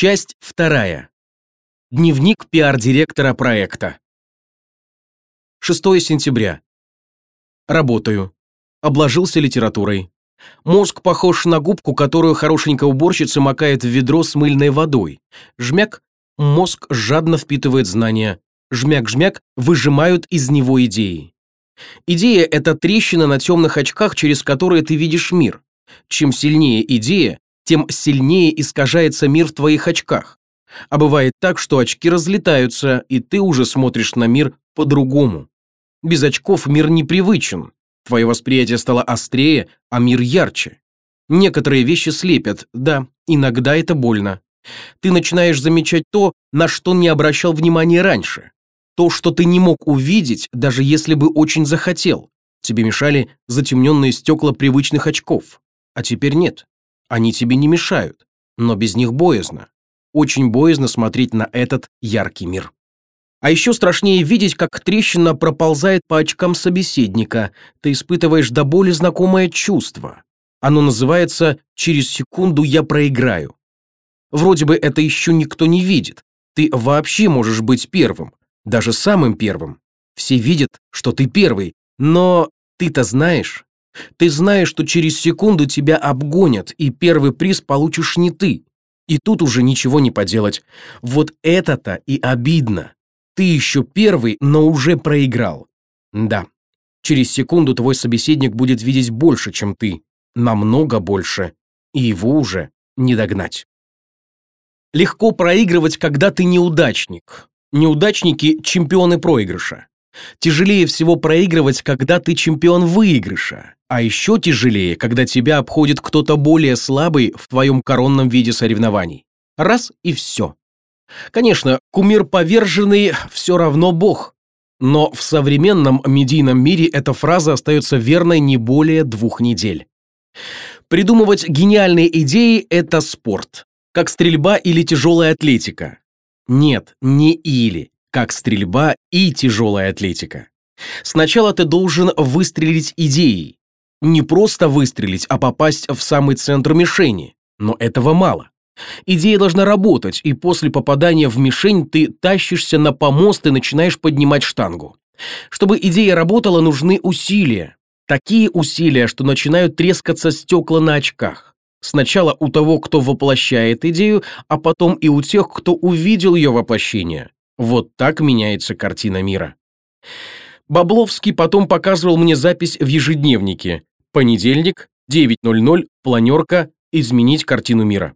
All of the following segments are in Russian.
Часть вторая. Дневник пиар-директора проекта. 6 сентября. Работаю. Обложился литературой. Мозг похож на губку, которую хорошенько уборщица макает в ведро с мыльной водой. Жмяк. Мозг жадно впитывает знания. Жмяк-жмяк выжимают из него идеи. Идея – это трещина на темных очках, через которые ты видишь мир. Чем сильнее идея, тем сильнее искажается мир в твоих очках. А бывает так, что очки разлетаются, и ты уже смотришь на мир по-другому. Без очков мир непривычен. Твое восприятие стало острее, а мир ярче. Некоторые вещи слепят, да, иногда это больно. Ты начинаешь замечать то, на что не обращал внимания раньше. То, что ты не мог увидеть, даже если бы очень захотел. Тебе мешали затемненные стекла привычных очков. А теперь нет. Они тебе не мешают, но без них боязно. Очень боязно смотреть на этот яркий мир. А еще страшнее видеть, как трещина проползает по очкам собеседника. Ты испытываешь до боли знакомое чувство. Оно называется «через секунду я проиграю». Вроде бы это еще никто не видит. Ты вообще можешь быть первым, даже самым первым. Все видят, что ты первый, но ты-то знаешь, ты знаешь, что через секунду тебя обгонят, и первый приз получишь не ты. И тут уже ничего не поделать. Вот это-то и обидно. Ты еще первый, но уже проиграл. Да, через секунду твой собеседник будет видеть больше, чем ты. Намного больше. И его уже не догнать. Легко проигрывать, когда ты неудачник. Неудачники – чемпионы проигрыша. Тяжелее всего проигрывать, когда ты чемпион выигрыша. А еще тяжелее, когда тебя обходит кто-то более слабый в твоем коронном виде соревнований. Раз и все. Конечно, кумир поверженный все равно бог. Но в современном медийном мире эта фраза остается верной не более двух недель. Придумывать гениальные идеи – это спорт. Как стрельба или тяжелая атлетика. Нет, не или как стрельба и тяжелая атлетика. Сначала ты должен выстрелить идеей. Не просто выстрелить, а попасть в самый центр мишени. Но этого мало. Идея должна работать, и после попадания в мишень ты тащишься на помост и начинаешь поднимать штангу. Чтобы идея работала, нужны усилия. Такие усилия, что начинают трескаться стекла на очках. Сначала у того, кто воплощает идею, а потом и у тех, кто увидел ее воплощение. Вот так меняется картина мира. Бабловский потом показывал мне запись в ежедневнике. Понедельник, 9.00, планерка «Изменить картину мира».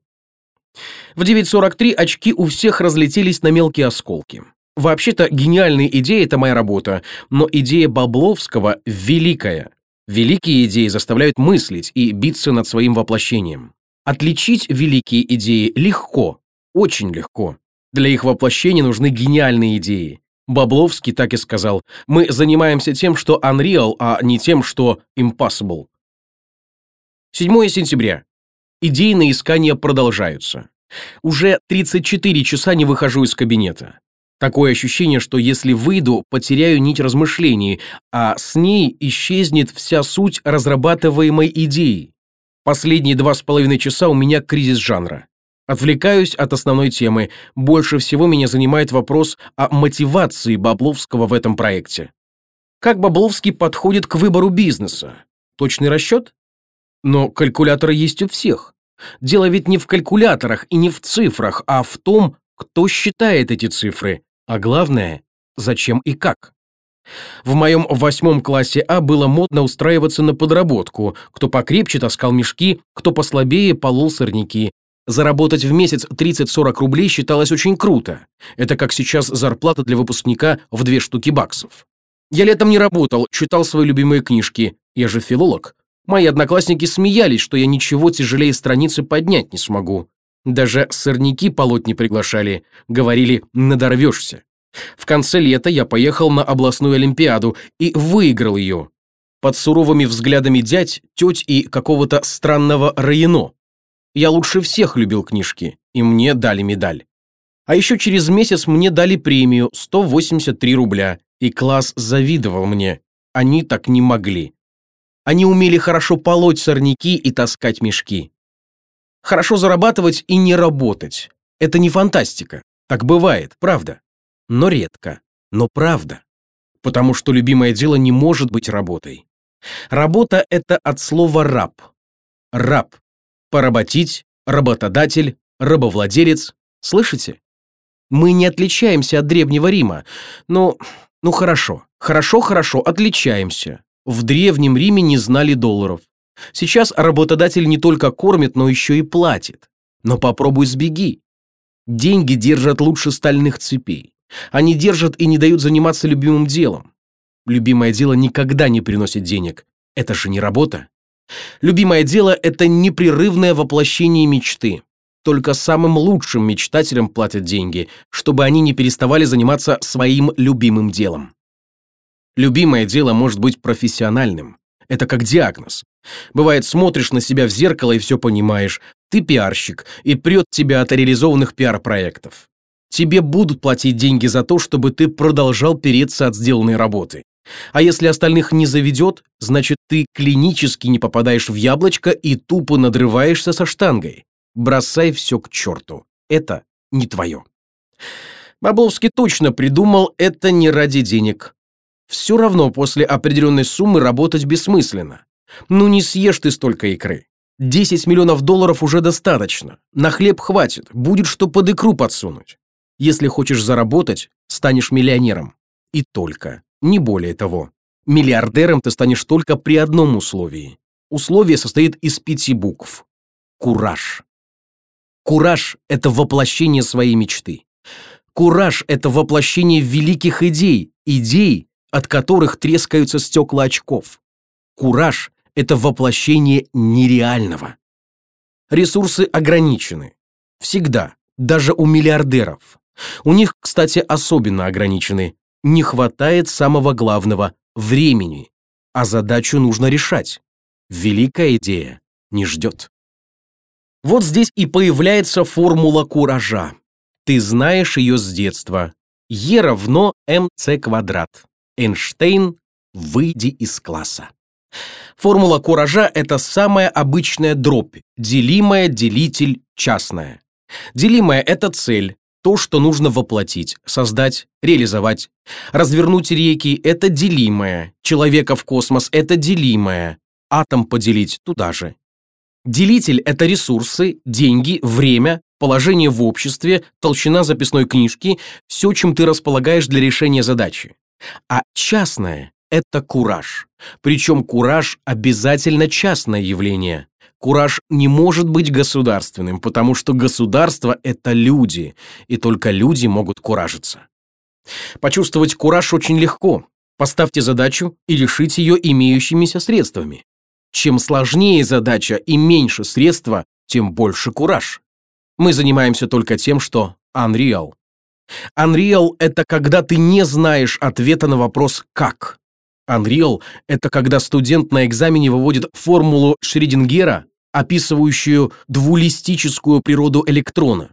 В 9.43 очки у всех разлетелись на мелкие осколки. Вообще-то гениальные идеи – это моя работа, но идея Бабловского великая. Великие идеи заставляют мыслить и биться над своим воплощением. Отличить великие идеи легко, очень легко. Для их воплощения нужны гениальные идеи. Бабловский так и сказал, мы занимаемся тем, что unreal, а не тем, что impossible. 7 сентября. Идейные искания продолжаются. Уже 34 часа не выхожу из кабинета. Такое ощущение, что если выйду, потеряю нить размышлений, а с ней исчезнет вся суть разрабатываемой идеи. Последние два с половиной часа у меня кризис жанра. Отвлекаюсь от основной темы. Больше всего меня занимает вопрос о мотивации Бабловского в этом проекте. Как Бабловский подходит к выбору бизнеса? Точный расчет? Но калькуляторы есть у всех. Дело ведь не в калькуляторах и не в цифрах, а в том, кто считает эти цифры, а главное, зачем и как. В моем восьмом классе А было модно устраиваться на подработку. Кто покрепче таскал мешки, кто послабее полол сорняки. Заработать в месяц 30-40 рублей считалось очень круто. Это как сейчас зарплата для выпускника в две штуки баксов. Я летом не работал, читал свои любимые книжки. Я же филолог. Мои одноклассники смеялись, что я ничего тяжелее страницы поднять не смогу. Даже сорняки полоть не приглашали. Говорили, надорвешься. В конце лета я поехал на областную олимпиаду и выиграл ее. Под суровыми взглядами дядь, теть и какого-то странного Райно. Я лучше всех любил книжки, и мне дали медаль. А еще через месяц мне дали премию 183 рубля, и класс завидовал мне. Они так не могли. Они умели хорошо полоть сорняки и таскать мешки. Хорошо зарабатывать и не работать. Это не фантастика. Так бывает, правда. Но редко. Но правда. Потому что любимое дело не может быть работой. Работа – это от слова «раб». Раб. Поработить, работодатель, рабовладелец. Слышите? Мы не отличаемся от Древнего Рима. Но, ну хорошо, хорошо, хорошо, отличаемся. В Древнем Риме не знали долларов. Сейчас работодатель не только кормит, но еще и платит. Но попробуй сбеги. Деньги держат лучше стальных цепей. Они держат и не дают заниматься любимым делом. Любимое дело никогда не приносит денег. Это же не работа. Любимое дело – это непрерывное воплощение мечты. Только самым лучшим мечтателям платят деньги, чтобы они не переставали заниматься своим любимым делом. Любимое дело может быть профессиональным. Это как диагноз. Бывает, смотришь на себя в зеркало и все понимаешь. Ты пиарщик, и прет тебя от реализованных пиар-проектов. Тебе будут платить деньги за то, чтобы ты продолжал переться от сделанной работы. А если остальных не заведет, значит ты клинически не попадаешь в яблочко и тупо надрываешься со штангой. Бросай все к черту. Это не твое. Бабловский точно придумал это не ради денег. Все равно после определенной суммы работать бессмысленно. Ну не съешь ты столько икры. 10 миллионов долларов уже достаточно. На хлеб хватит, будет что под икру подсунуть. Если хочешь заработать, станешь миллионером. И только, не более того. Миллиардером ты станешь только при одном условии. Условие состоит из пяти букв. Кураж. Кураж – это воплощение своей мечты. Кураж – это воплощение великих идей, идей, от которых трескаются стекла очков. Кураж – это воплощение нереального. Ресурсы ограничены. Всегда, даже у миллиардеров. У них, кстати, особенно ограничены. Не хватает самого главного – времени. А задачу нужно решать. Великая идея не ждет. Вот здесь и появляется формула куража. Ты знаешь ее с детства. Е равно МЦ квадрат. Эйнштейн, выйди из класса. Формула куража – это самая обычная дробь, делимая, делитель, частная. Делимая – это цель, то, что нужно воплотить, создать, реализовать. Развернуть реки – это делимое, человека в космос – это делимое, атом поделить туда же. Делитель – это ресурсы, деньги, время, положение в обществе, толщина записной книжки, все, чем ты располагаешь для решения задачи. А частное – это кураж. Причем кураж – обязательно частное явление. Кураж не может быть государственным, потому что государство – это люди, и только люди могут куражиться. Почувствовать кураж очень легко. Поставьте задачу и решите ее имеющимися средствами. Чем сложнее задача и меньше средства, тем больше кураж. Мы занимаемся только тем, что Unreal. Unreal – это когда ты не знаешь ответа на вопрос «как?». Unreal – это когда студент на экзамене выводит формулу Шридингера, описывающую двулистическую природу электрона.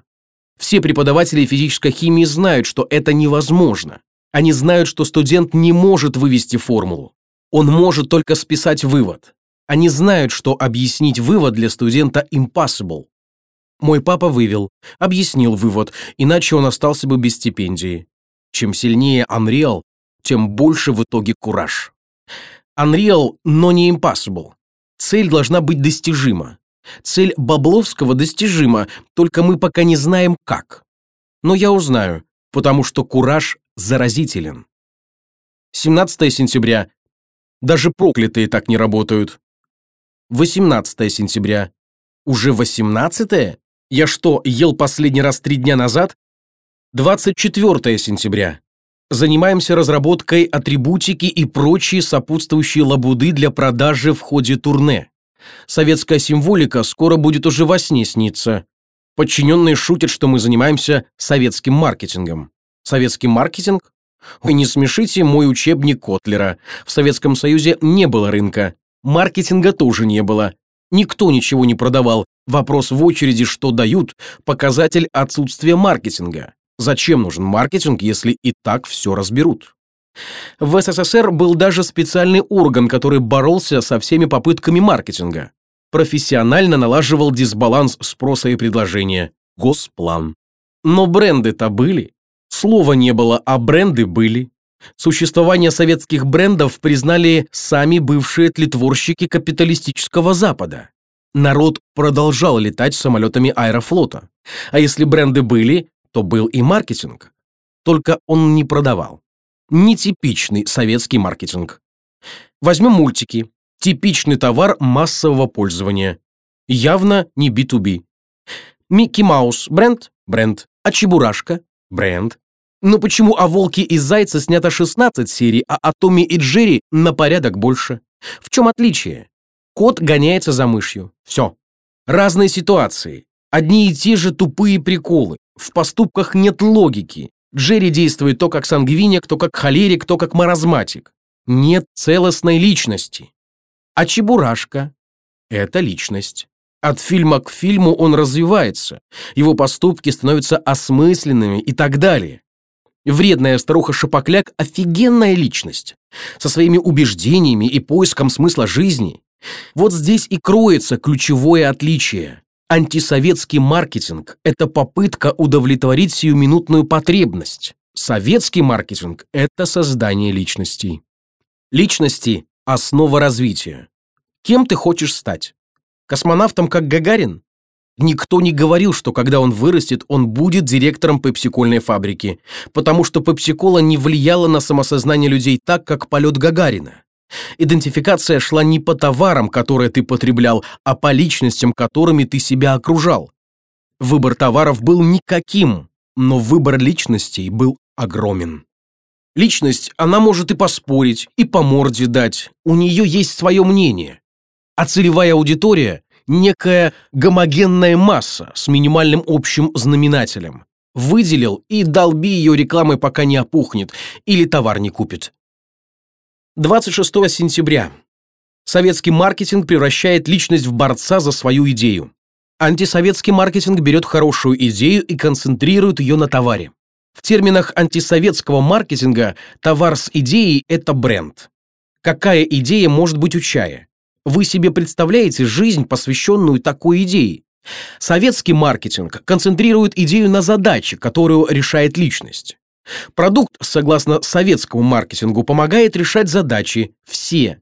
Все преподаватели физической химии знают, что это невозможно. Они знают, что студент не может вывести формулу. Он может только списать вывод. Они знают, что объяснить вывод для студента impossible. Мой папа вывел, объяснил вывод, иначе он остался бы без стипендии. Чем сильнее Unreal, тем больше в итоге кураж. Unreal, но не impossible. Цель должна быть достижима. Цель Бабловского достижима, только мы пока не знаем как. Но я узнаю, потому что кураж заразителен. 17 сентября. Даже проклятые так не работают. 18 сентября. Уже 18 Я что, ел последний раз три дня назад? 24 сентября. Занимаемся разработкой атрибутики и прочие сопутствующие лабуды для продажи в ходе турне. Советская символика скоро будет уже во сне сниться. Подчиненные шутят, что мы занимаемся советским маркетингом. Советский маркетинг? Ой, не смешите мой учебник Котлера. В Советском Союзе не было рынка. Маркетинга тоже не было. Никто ничего не продавал. Вопрос в очереди, что дают, показатель отсутствия маркетинга. Зачем нужен маркетинг, если и так все разберут? В СССР был даже специальный орган, который боролся со всеми попытками маркетинга. Профессионально налаживал дисбаланс спроса и предложения. Госплан. Но бренды-то были. Слова не было, а бренды были. Существование советских брендов признали сами бывшие тлетворщики капиталистического Запада. Народ продолжал летать самолетами аэрофлота. А если бренды были, то был и маркетинг. Только он не продавал. Нетипичный советский маркетинг. Возьмем мультики. Типичный товар массового пользования. Явно не B2B. Микки Маус – бренд? Бренд. А Чебурашка? Бренд. Но почему о Волке и Зайце снято 16 серий, а о Томе и Джерри на порядок больше? В чем отличие? Кот гоняется за мышью. Все. Разные ситуации. Одни и те же тупые приколы. В поступках нет логики. Джерри действует то как сангвиник, то как холерик, то как маразматик. Нет целостной личности. А Чебурашка – это личность. От фильма к фильму он развивается, его поступки становятся осмысленными и так далее. Вредная старуха Шапокляк – офигенная личность, со своими убеждениями и поиском смысла жизни. Вот здесь и кроется ключевое отличие. Антисоветский маркетинг – это попытка удовлетворить сиюминутную потребность. Советский маркетинг – это создание личностей. Личности – основа развития. Кем ты хочешь стать? Космонавтом, как Гагарин? Никто не говорил, что когда он вырастет, он будет директором пепсикольной фабрики, потому что пепсикола не влияла на самосознание людей так, как полет Гагарина. Идентификация шла не по товарам, которые ты потреблял, а по личностям, которыми ты себя окружал. Выбор товаров был никаким, но выбор личностей был огромен. Личность, она может и поспорить, и по морде дать, у нее есть свое мнение. А целевая аудитория – некая гомогенная масса с минимальным общим знаменателем. Выделил и долби ее рекламой, пока не опухнет, или товар не купит. 26 сентября. Советский маркетинг превращает личность в борца за свою идею. Антисоветский маркетинг берет хорошую идею и концентрирует ее на товаре. В терминах антисоветского маркетинга товар с идеей – это бренд. Какая идея может быть у чая? Вы себе представляете жизнь, посвященную такой идее? Советский маркетинг концентрирует идею на задаче, которую решает личность. Продукт, согласно советскому маркетингу, помогает решать задачи все.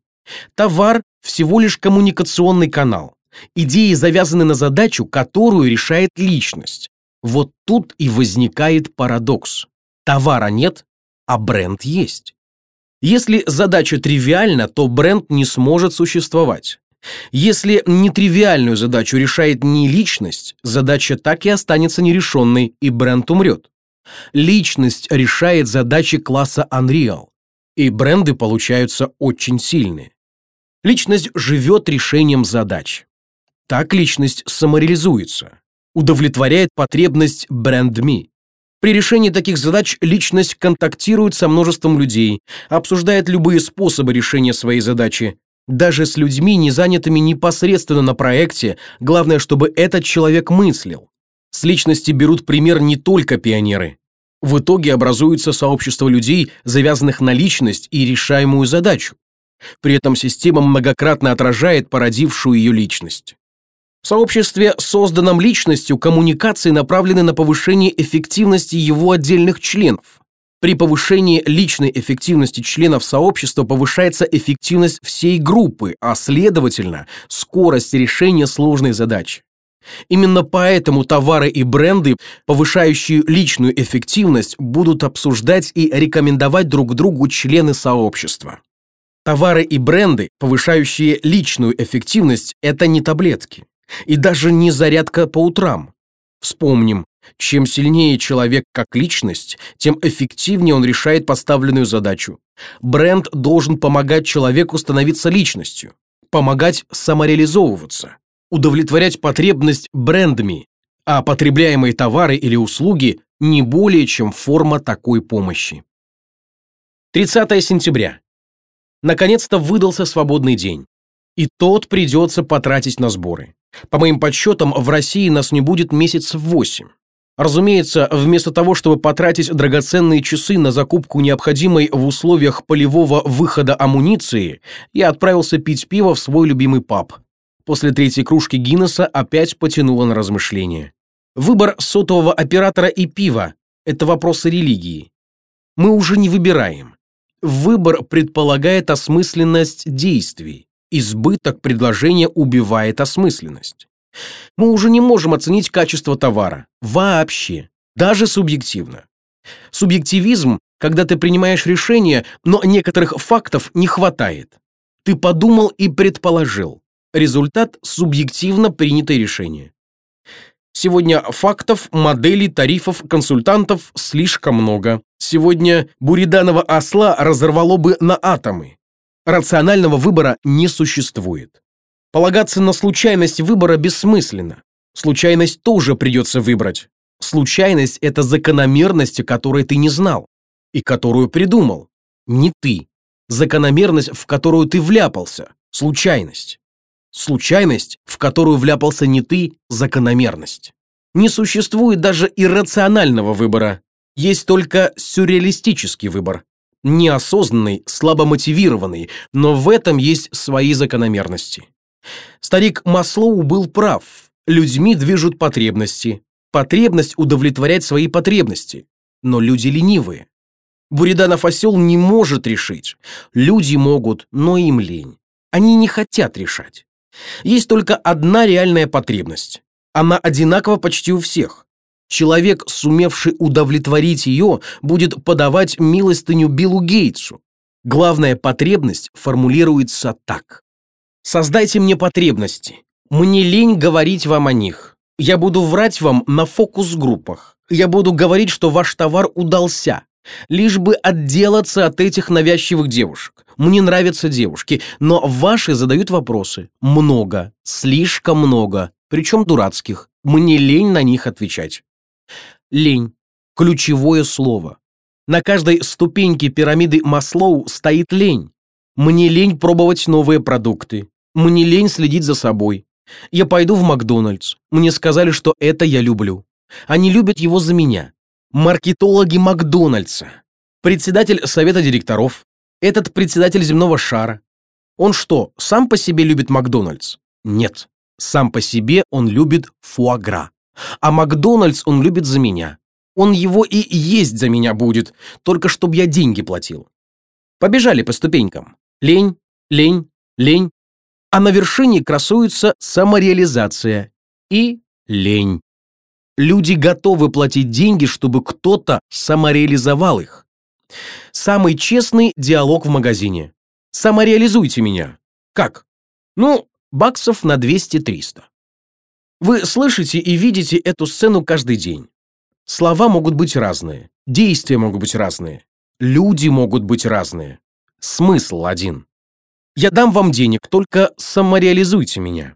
Товар – всего лишь коммуникационный канал. Идеи завязаны на задачу, которую решает личность. Вот тут и возникает парадокс. Товара нет, а бренд есть. Если задача тривиальна, то бренд не сможет существовать. Если нетривиальную задачу решает не личность, задача так и останется нерешенной, и бренд умрет. Личность решает задачи класса Unreal, и бренды получаются очень сильные. Личность живет решением задач. Так личность самореализуется, удовлетворяет потребность бренд-ми. При решении таких задач личность контактирует со множеством людей, обсуждает любые способы решения своей задачи. Даже с людьми, не занятыми непосредственно на проекте, главное, чтобы этот человек мыслил. С личности берут пример не только пионеры. В итоге образуется сообщество людей, завязанных на личность и решаемую задачу. При этом система многократно отражает породившую ее личность. В сообществе, созданном личностью, коммуникации направлены на повышение эффективности его отдельных членов. При повышении личной эффективности членов сообщества повышается эффективность всей группы, а следовательно, скорость решения сложной задачи. Именно поэтому товары и бренды, повышающие личную эффективность, будут обсуждать и рекомендовать друг другу члены сообщества. Товары и бренды, повышающие личную эффективность, это не таблетки. И даже не зарядка по утрам. Вспомним, чем сильнее человек как личность, тем эффективнее он решает поставленную задачу. Бренд должен помогать человеку становиться личностью, помогать самореализовываться удовлетворять потребность брендами, а потребляемые товары или услуги не более чем форма такой помощи. 30 сентября. Наконец-то выдался свободный день. И тот придется потратить на сборы. По моим подсчетам, в России нас не будет месяцев восемь. Разумеется, вместо того, чтобы потратить драгоценные часы на закупку необходимой в условиях полевого выхода амуниции, я отправился пить пиво в свой любимый паб – После третьей кружки Гиннесса опять потянуло на размышления. Выбор сотового оператора и пива – это вопросы религии. Мы уже не выбираем. Выбор предполагает осмысленность действий. Избыток предложения убивает осмысленность. Мы уже не можем оценить качество товара. Вообще. Даже субъективно. Субъективизм, когда ты принимаешь решение, но некоторых фактов не хватает. Ты подумал и предположил. Результат – субъективно принятое решение. Сегодня фактов, моделей, тарифов, консультантов слишком много. Сегодня буриданова осла разорвало бы на атомы. Рационального выбора не существует. Полагаться на случайность выбора бессмысленно. Случайность тоже придется выбрать. Случайность – это закономерность, которой ты не знал и которую придумал. Не ты. Закономерность, в которую ты вляпался. Случайность. Случайность, в которую вляпался не ты, закономерность. Не существует даже иррационального выбора. Есть только сюрреалистический выбор. Неосознанный, слабо мотивированный, но в этом есть свои закономерности. Старик Маслоу был прав. Людьми движут потребности. Потребность удовлетворять свои потребности. Но люди ленивые. Буриданов осел не может решить. Люди могут, но им лень. Они не хотят решать. Есть только одна реальная потребность. Она одинакова почти у всех. Человек, сумевший удовлетворить ее, будет подавать милостыню Биллу Гейтсу. Главная потребность формулируется так. Создайте мне потребности. Мне лень говорить вам о них. Я буду врать вам на фокус-группах. Я буду говорить, что ваш товар удался. Лишь бы отделаться от этих навязчивых девушек. Мне нравятся девушки, но ваши задают вопросы. Много, слишком много, причем дурацких. Мне лень на них отвечать. Лень. Ключевое слово. На каждой ступеньке пирамиды Маслоу стоит лень. Мне лень пробовать новые продукты. Мне лень следить за собой. Я пойду в Макдональдс. Мне сказали, что это я люблю. Они любят его за меня. Маркетологи Макдональдса. Председатель совета директоров. Этот председатель земного шара. Он что, сам по себе любит Макдональдс? Нет. Сам по себе он любит фуагра. А Макдональдс он любит за меня. Он его и есть за меня будет, только чтобы я деньги платил. Побежали по ступенькам. Лень, лень, лень. А на вершине красуется самореализация и лень. Люди готовы платить деньги, чтобы кто-то самореализовал их. Самый честный диалог в магазине. Самореализуйте меня. Как? Ну, баксов на 200-300. Вы слышите и видите эту сцену каждый день. Слова могут быть разные, действия могут быть разные, люди могут быть разные. Смысл один. Я дам вам денег, только самореализуйте меня.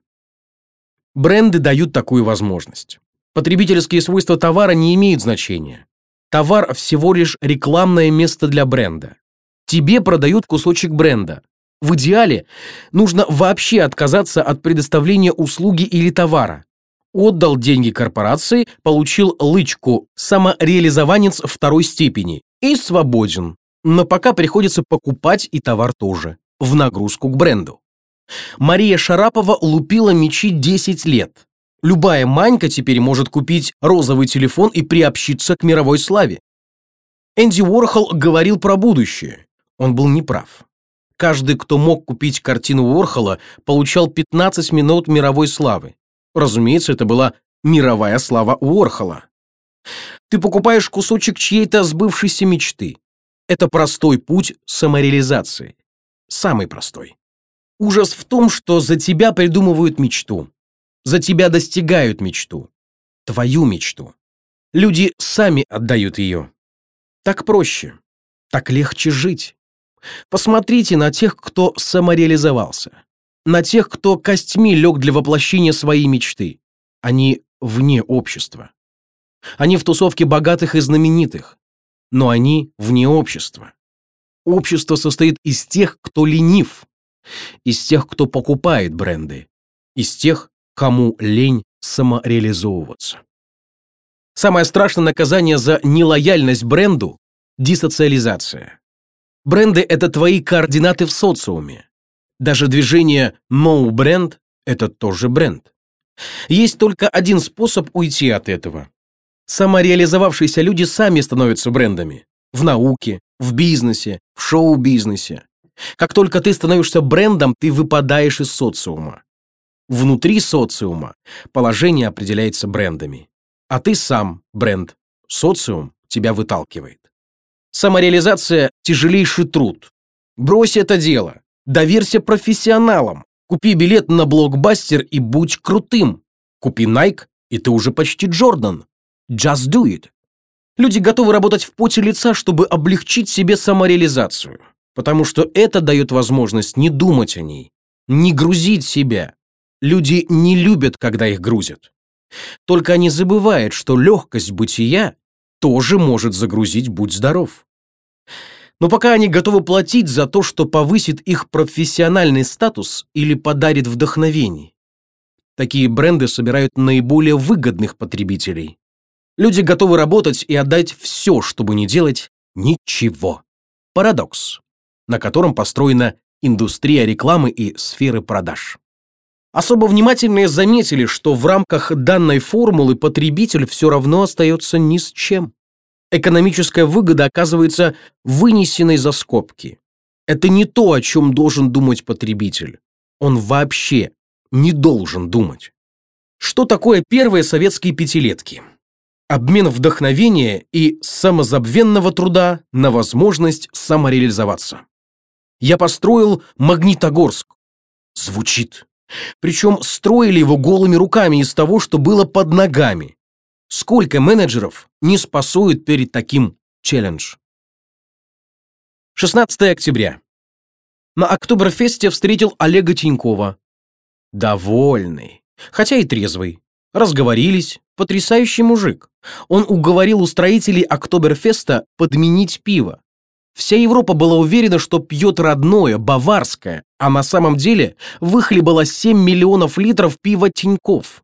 Бренды дают такую возможность. Потребительские свойства товара не имеют значения. Товар всего лишь рекламное место для бренда. Тебе продают кусочек бренда. В идеале нужно вообще отказаться от предоставления услуги или товара. Отдал деньги корпорации, получил лычку самореализованец второй степени и свободен. Но пока приходится покупать и товар тоже, в нагрузку к бренду. Мария Шарапова лупила мечи 10 лет. Любая манька теперь может купить розовый телефон и приобщиться к мировой славе. Энди Уорхол говорил про будущее. Он был неправ. Каждый, кто мог купить картину Уорхола, получал 15 минут мировой славы. Разумеется, это была мировая слава Уорхола. Ты покупаешь кусочек чьей-то сбывшейся мечты. Это простой путь самореализации. Самый простой. Ужас в том, что за тебя придумывают мечту. За тебя достигают мечту. Твою мечту. Люди сами отдают ее. Так проще. Так легче жить. Посмотрите на тех, кто самореализовался. На тех, кто костьми лег для воплощения своей мечты. Они вне общества. Они в тусовке богатых и знаменитых. Но они вне общества. Общество состоит из тех, кто ленив, из тех, кто покупает бренды, из тех, кому лень самореализовываться. Самое страшное наказание за нелояльность бренду – дисоциализация. Бренды – это твои координаты в социуме. Даже движение «no brand» – это тоже бренд. Есть только один способ уйти от этого. Самореализовавшиеся люди сами становятся брендами. В науке, в бизнесе, в шоу-бизнесе. Как только ты становишься брендом, ты выпадаешь из социума. Внутри социума положение определяется брендами. А ты сам бренд. Социум тебя выталкивает. Самореализация – тяжелейший труд. Брось это дело. Доверься профессионалам. Купи билет на блокбастер и будь крутым. Купи Nike, и ты уже почти Джордан. Just do it. Люди готовы работать в поте лица, чтобы облегчить себе самореализацию, потому что это дает возможность не думать о ней, не грузить себя. Люди не любят, когда их грузят. Только они забывают, что легкость бытия тоже может загрузить «Будь здоров». Но пока они готовы платить за то, что повысит их профессиональный статус или подарит вдохновение. Такие бренды собирают наиболее выгодных потребителей. Люди готовы работать и отдать все, чтобы не делать ничего. Парадокс, на котором построена индустрия рекламы и сферы продаж. Особо внимательные заметили, что в рамках данной формулы потребитель все равно остается ни с чем. Экономическая выгода оказывается вынесенной за скобки. Это не то, о чем должен думать потребитель. Он вообще не должен думать. Что такое первые советские пятилетки? Обмен вдохновения и самозабвенного труда на возможность самореализоваться. Я построил Магнитогорск. Звучит причем строили его голыми руками из того, что было под ногами. Сколько менеджеров не спасуют перед таким челлендж? 16 октября. На Октоберфесте встретил Олега Тинькова. Довольный, хотя и трезвый. Разговорились, потрясающий мужик. Он уговорил устроителей Октоберфеста подменить пиво. Вся Европа была уверена, что пьет родное, баварское, а на самом деле выхлебала 7 миллионов литров пива Тиньков.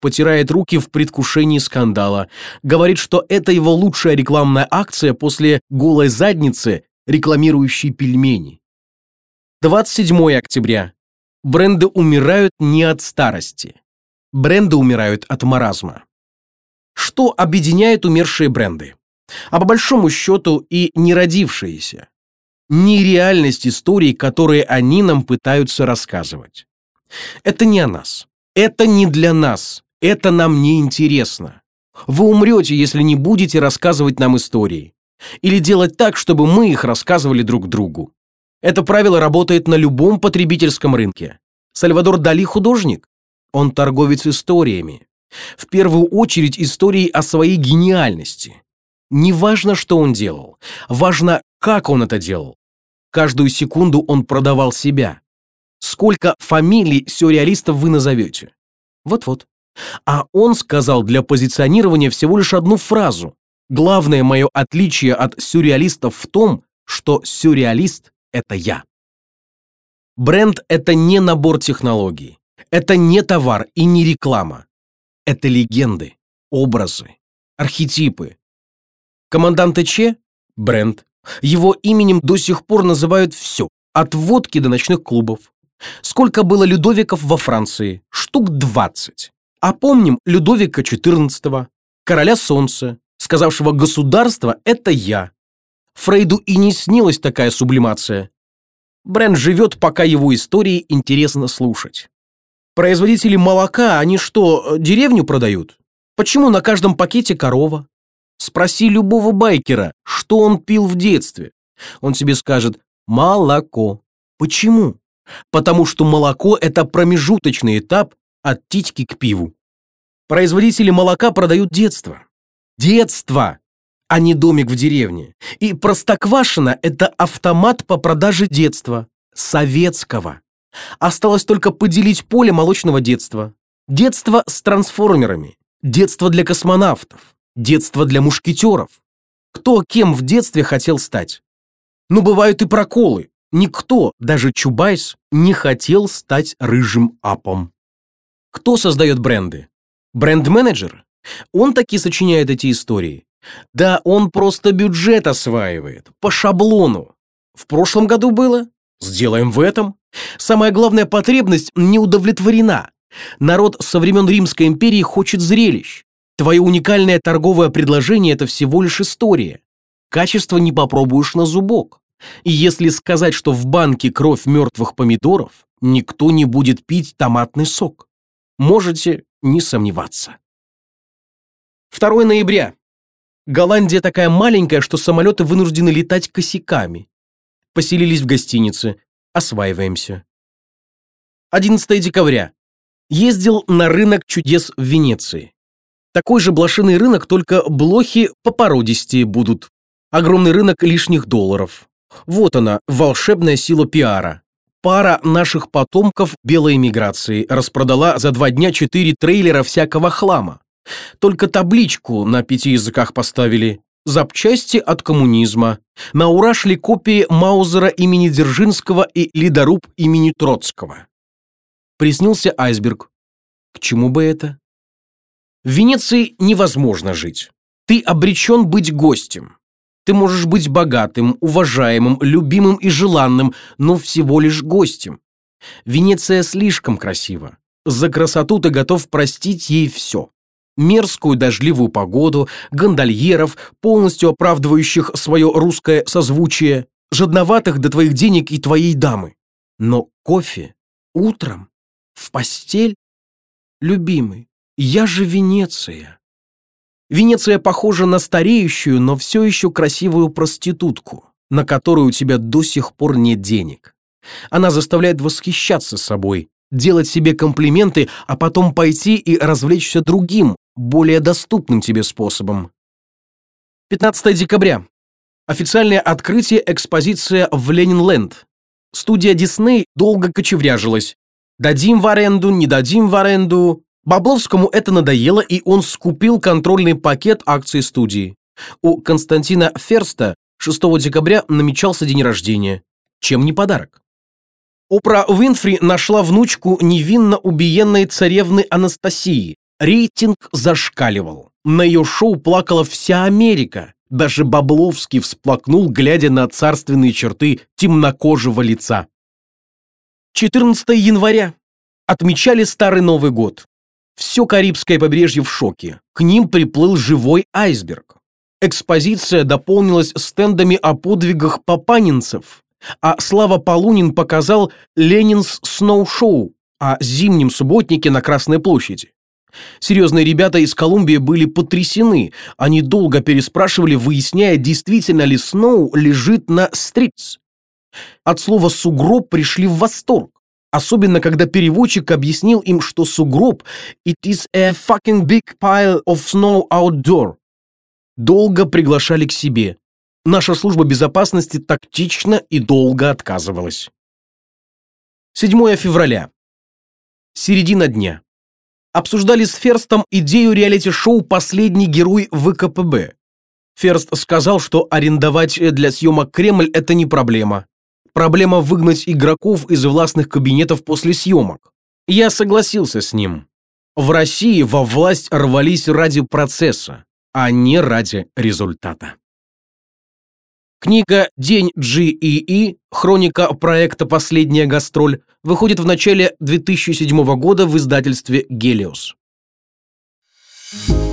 Потирает руки в предвкушении скандала. Говорит, что это его лучшая рекламная акция после голой задницы, рекламирующей пельмени. 27 октября. Бренды умирают не от старости. Бренды умирают от маразма. Что объединяет умершие бренды? а по большому счету и не родившиеся. Нереальность историй, которые они нам пытаются рассказывать. Это не о нас. Это не для нас. Это нам не интересно. Вы умрете, если не будете рассказывать нам истории. Или делать так, чтобы мы их рассказывали друг другу. Это правило работает на любом потребительском рынке. Сальвадор Дали художник. Он торговец историями. В первую очередь истории о своей гениальности. Не важно, что он делал, важно, как он это делал. Каждую секунду он продавал себя. Сколько фамилий сюрреалистов вы назовете? Вот-вот. А он сказал для позиционирования всего лишь одну фразу. Главное мое отличие от сюрреалистов в том, что сюрреалист – это я. Бренд – это не набор технологий. Это не товар и не реклама. Это легенды, образы, архетипы, Командант Че – бренд. Его именем до сих пор называют все, от водки до ночных клубов. Сколько было Людовиков во Франции? Штук 20. А помним Людовика XIV, короля солнца, сказавшего «государство – это я». Фрейду и не снилась такая сублимация. Бренд живет, пока его истории интересно слушать. Производители молока, они что, деревню продают? Почему на каждом пакете корова? Спроси любого байкера, что он пил в детстве. Он тебе скажет «молоко». Почему? Потому что молоко – это промежуточный этап от титьки к пиву. Производители молока продают детство. Детство, а не домик в деревне. И Простоквашино – это автомат по продаже детства. Советского. Осталось только поделить поле молочного детства. Детство с трансформерами. Детство для космонавтов. Детство для мушкетеров. Кто кем в детстве хотел стать? Но бывают и проколы. Никто, даже Чубайс, не хотел стать рыжим апом. Кто создает бренды? Бренд-менеджер? Он таки сочиняет эти истории. Да он просто бюджет осваивает, по шаблону. В прошлом году было? Сделаем в этом. Самая главная потребность не удовлетворена. Народ со времен Римской империи хочет зрелищ. Твое уникальное торговое предложение – это всего лишь история. Качество не попробуешь на зубок. И если сказать, что в банке кровь мертвых помидоров, никто не будет пить томатный сок. Можете не сомневаться. 2 ноября. Голландия такая маленькая, что самолеты вынуждены летать косяками. Поселились в гостинице. Осваиваемся. 11 декабря. Ездил на рынок чудес в Венеции. Такой же блошиный рынок, только блохи по породистее будут. Огромный рынок лишних долларов. Вот она, волшебная сила пиара. Пара наших потомков белой эмиграции распродала за два дня четыре трейлера всякого хлама. Только табличку на пяти языках поставили. Запчасти от коммунизма. На ура шли копии Маузера имени Дзержинского и Ледоруб имени Троцкого. Приснился айсберг. К чему бы это? В Венеции невозможно жить. Ты обречен быть гостем. Ты можешь быть богатым, уважаемым, любимым и желанным, но всего лишь гостем. Венеция слишком красива. За красоту ты готов простить ей все. Мерзкую дождливую погоду, гондольеров, полностью оправдывающих свое русское созвучие, жадноватых до твоих денег и твоей дамы. Но кофе утром в постель? Любимый, я же Венеция. Венеция похожа на стареющую, но все еще красивую проститутку, на которую у тебя до сих пор нет денег. Она заставляет восхищаться собой, делать себе комплименты, а потом пойти и развлечься другим, более доступным тебе способом. 15 декабря. Официальное открытие экспозиция в Ленинленд. Студия Дисней долго кочевряжилась. Дадим в аренду, не дадим в аренду. Бабловскому это надоело, и он скупил контрольный пакет акций студии. У Константина Ферста 6 декабря намечался день рождения. Чем не подарок? Опра Уинфри нашла внучку невинно убиенной царевны Анастасии. Рейтинг зашкаливал. На ее шоу плакала вся Америка. Даже Бабловский всплакнул, глядя на царственные черты темнокожего лица. 14 января. Отмечали Старый Новый год. Все Карибское побережье в шоке. К ним приплыл живой айсберг. Экспозиция дополнилась стендами о подвигах папанинцев, а Слава Полунин показал Ленинс Сноу-шоу о зимнем субботнике на Красной площади. Серьезные ребята из Колумбии были потрясены. Они долго переспрашивали, выясняя, действительно ли Сноу лежит на стрипс. От слова «сугроб» пришли в восторг. Особенно, когда переводчик объяснил им, что сугроб «it is a fucking big pile of snow outdoor». Долго приглашали к себе. Наша служба безопасности тактично и долго отказывалась. 7 февраля. Середина дня. Обсуждали с Ферстом идею реалити-шоу «Последний герой ВКПБ». Ферст сказал, что арендовать для съемок Кремль – это не проблема. Проблема выгнать игроков из властных кабинетов после съемок. Я согласился с ним. В России во власть рвались ради процесса, а не ради результата. Книга «День GEE. Хроника проекта «Последняя гастроль» выходит в начале 2007 года в издательстве «Гелиос». Thank you.